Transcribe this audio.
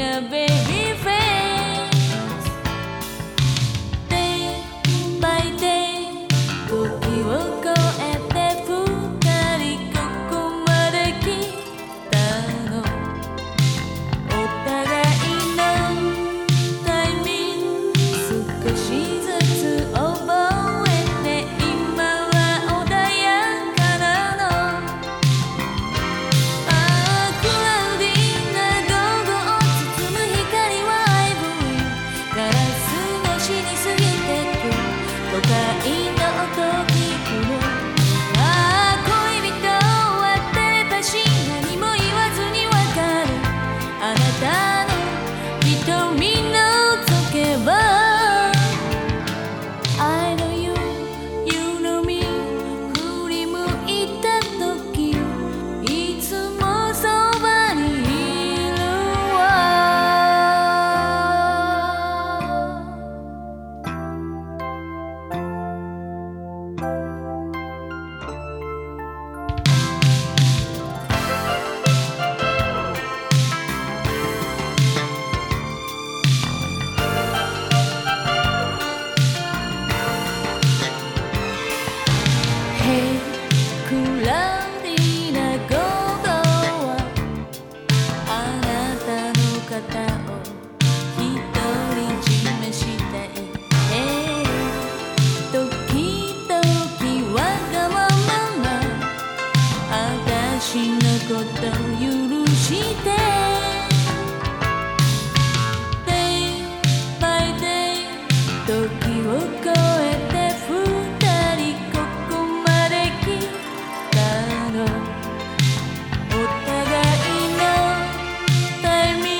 A bit. 許して」「Day 時を越えて二人ここまで来たの」「お互いのタミン